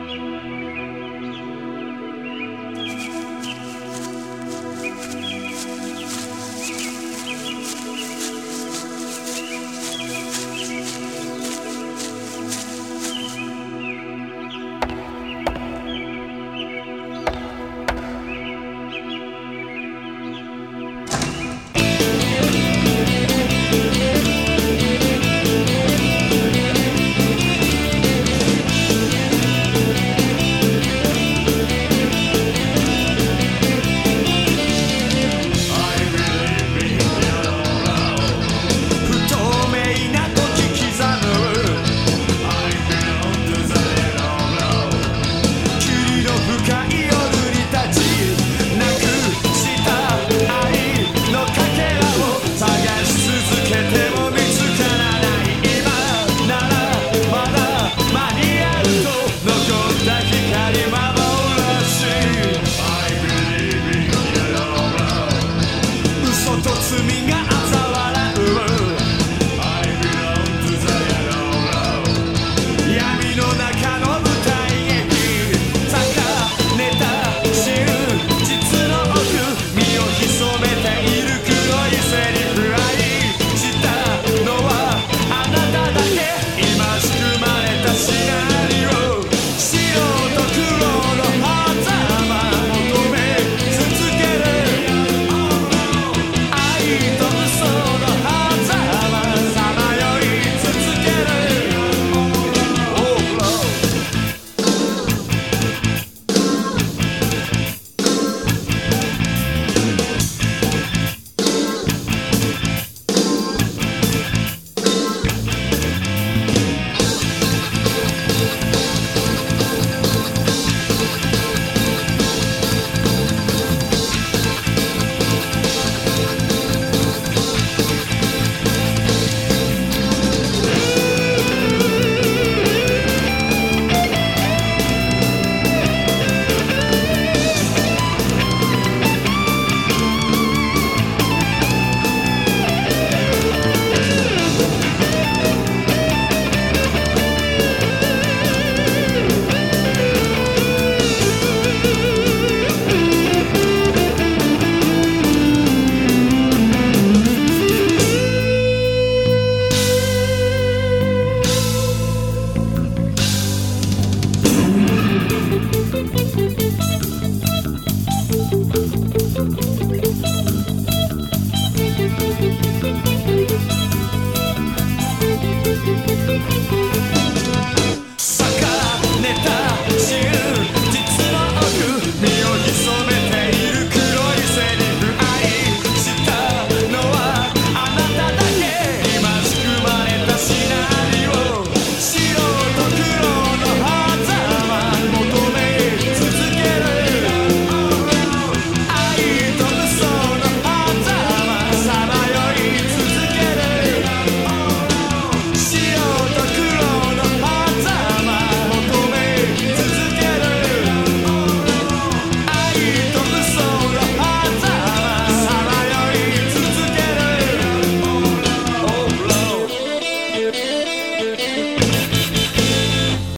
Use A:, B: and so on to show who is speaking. A: Música
B: thank you